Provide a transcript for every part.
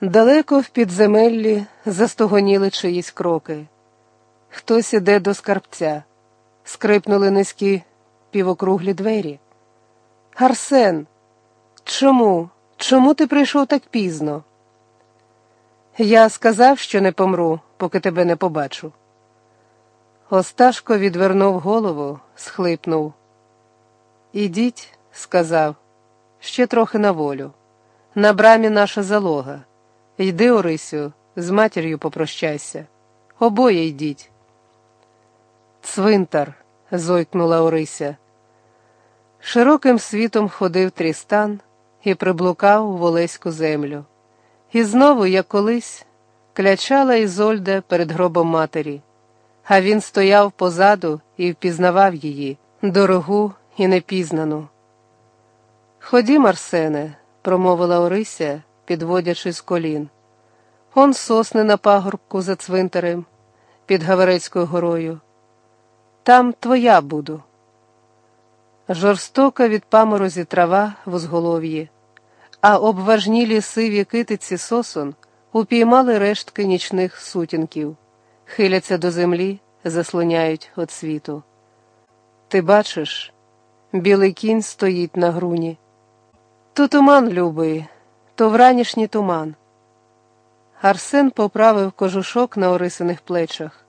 Далеко в підземеллі застогоніли чиїсь кроки. Хтось іде до скарбця, скрипнули низькі півокруглі двері. Арсен, чому? Чому ти прийшов так пізно? Я сказав, що не помру, поки тебе не побачу. Осташко відвернув голову, схлипнув. Ідіть, сказав, ще трохи на волю. На брамі наша залога. Йди, Орисю, з матір'ю попрощайся. Обоє йдіть. Цвинтар, зойкнула Орися. Широким світом ходив трістан і приблукав у Волеську землю. І знову, як колись, клячала Ізольда перед гробом матері, а він стояв позаду і впізнавав її, дорогу і непізнану. Ходім, Арсене, промовила Орися, підводячи з колін. Он сосни на пагорбку за цвинтарем під Гаверецькою горою. Там твоя буду. Жорстока від паморозі трава в узголов'ї, а обважнілі сиві китиці сосон упіймали рештки нічних сутінків, хиляться до землі, заслоняють від світу. Ти бачиш, білий кінь стоїть на груні. То туман, любий, то вранішній туман. Арсен поправив кожушок на орисаних плечах,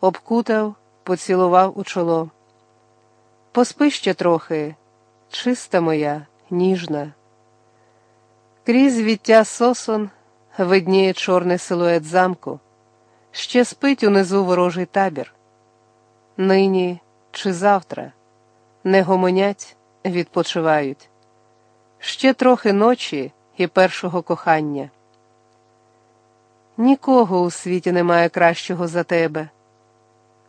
обкутав, поцілував у чоло. Поспи ще трохи, чиста моя, ніжна. Крізь віття сосон видніє чорний силует замку, ще спить унизу ворожий табір. Нині чи завтра не гомонять, відпочивають. Ще трохи ночі і першого кохання. Нікого у світі немає кращого за тебе.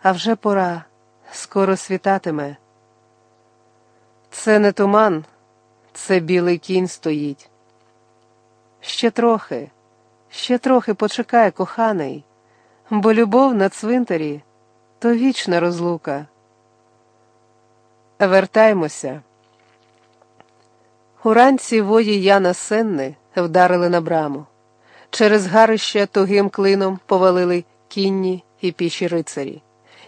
А вже пора, скоро світатиме. Це не туман, це білий кінь стоїть. Ще трохи, ще трохи почекай, коханий, бо любов на цвинтарі то вічна розлука. Вертаймося. Уранці вої Яна Сенни вдарили на браму. Через гарище тугим клином повалили кінні і піші рицарі,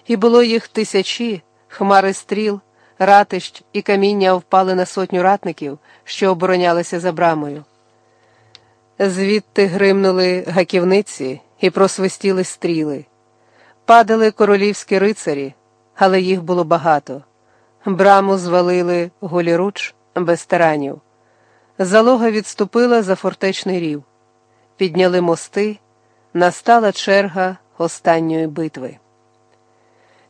і було їх тисячі, хмари стріл, ратищ і каміння впали на сотню ратників, що оборонялися за брамою. Звідти гримнули гаківниці і просвистіли стріли. Падали королівські рицарі, але їх було багато. Браму звалили голіруч без таранів. Залога відступила за фортечний рів підняли мости, настала черга останньої битви.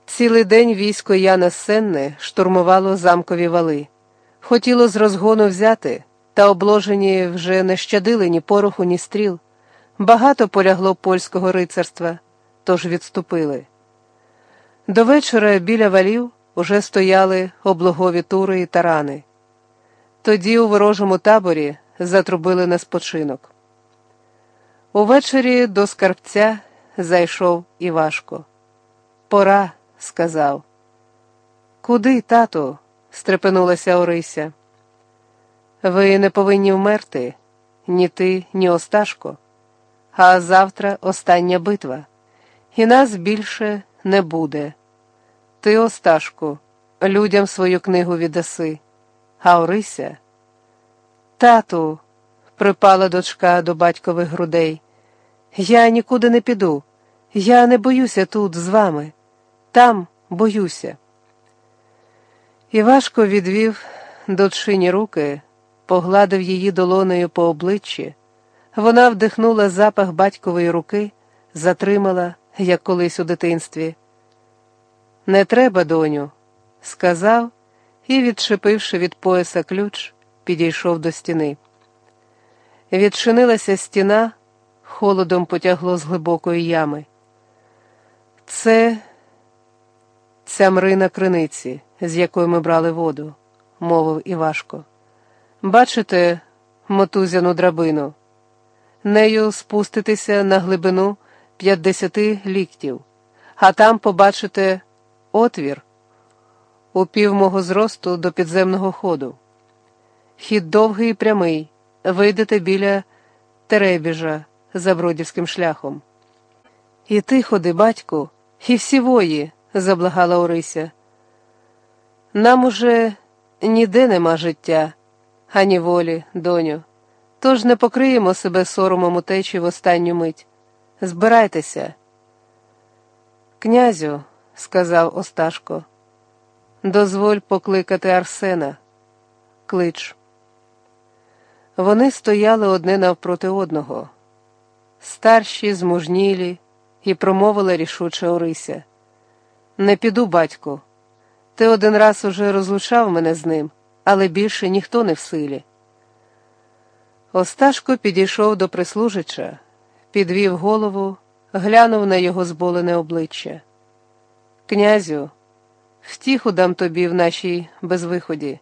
Цілий день військо Яна Сенне штурмувало замкові вали, хотіло з розгону взяти, та обложені вже не щадили ні пороху, ні стріл. Багато полягло польського рицарства, тож відступили. До вечора біля валів уже стояли облогові тури і тарани. Тоді у ворожому таборі затрубили на спочинок. Увечері до скарбця зайшов Івашко. Пора, сказав. Куди, тату? стрепенулася Орися. Ви не повинні вмерти, ні ти, ні Осташко. А завтра остання битва, і нас більше не буде. Ти, Осташку, людям свою книгу віддаси, а. Тату, припала дочка до батькових грудей. Я нікуди не піду. Я не боюся тут з вами. Там боюся. Івашко відвів дочині руки, погладив її долонею по обличчі. Вона вдихнула запах батькової руки, затримала, як колись у дитинстві. Не треба, доню, сказав і, відчепивши від пояса ключ, підійшов до стіни. Відчинилася стіна, холодом потягло з глибокої ями. Це ця мрина криниці, з якої ми брали воду, мовив Івашко. Бачите мотузяну драбину? Нею спуститися на глибину п'ятдесяти ліктів, а там побачите отвір у пів мого зросту до підземного ходу. Хід довгий і прямий, вийдете біля Теребіжа за бродівським шляхом. І ти ходи, батьку, і всі вої, заблагала Орися. Нам уже ніде нема життя, ані волі, доню. Тож не покриємо себе соромом утечі в останню мить. Збирайтеся. Князю, сказав Осташко, дозволь покликати Арсена. Клич. Вони стояли одне навпроти одного, старші, змужнілі, і промовила рішуче Орися. Не піду, батьку. Ти один раз уже розлучав мене з ним, але більше ніхто не в силі. Осташко підійшов до прислужича, підвів голову, глянув на його зболене обличчя. Князю, втіху дам тобі в нашій безвиході.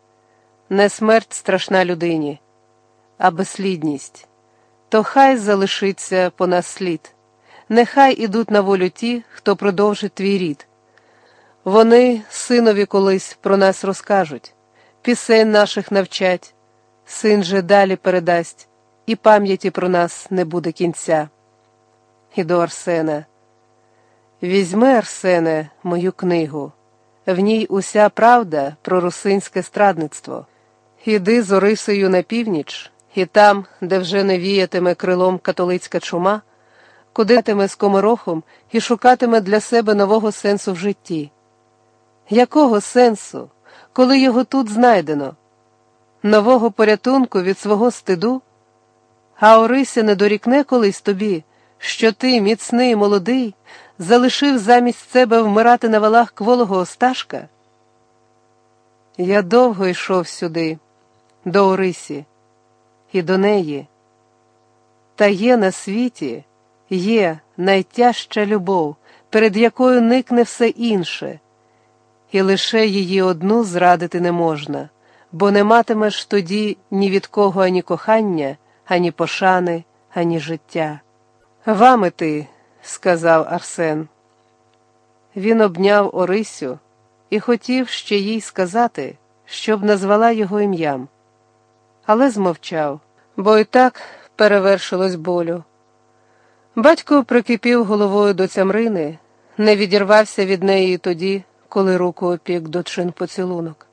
Не смерть страшна людині, а безслідність. То хай залишиться по нас слід. Нехай ідуть на волю ті, хто продовжить твій рід. Вони синові колись про нас розкажуть, пісень наших навчать, син же далі передасть, і пам'яті про нас не буде кінця. І до Арсена. Візьми, Арсене, мою книгу, в ній уся правда про русинське страдництво. Іди з Орисею на північ, і там, де вже не віятиме крилом католицька чума, кудитиме скоморохом і шукатиме для себе нового сенсу в житті. Якого сенсу, коли його тут знайдено? Нового порятунку від свого стиду? А Орися не дорікне колись тобі, що ти, міцний, молодий, залишив замість себе вмирати на валах кволого Осташка? Я довго йшов сюди, до Орисі, і до неї. Та є на світі, є найтяжча любов, перед якою никне все інше і лише її одну зрадити не можна, бо не матимеш тоді ні від кого ані кохання, ані пошани, ані життя. Вами ти, сказав Арсен. Він обняв Орисю і хотів ще їй сказати, щоб назвала його ім'ям, але змовчав, бо й так перевершилось болю. Батько прикипів головою до цямрини, не відірвався від неї тоді коли руку опік дочин поцілунок.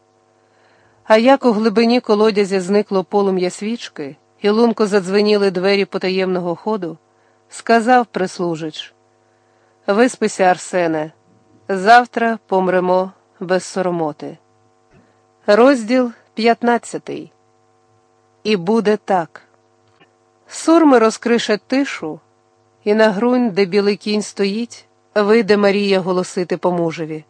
А як у глибині колодязя зникло полум'я свічки, і лунко задзвеніли двері потаємного ходу, сказав прислужич Виспися, Арсене, завтра помремо без соромоти. Розділ 15 І буде так. Сурми розкришать тишу, і на грунь, де білий кінь стоїть, вийде Марія голосити по мужеві.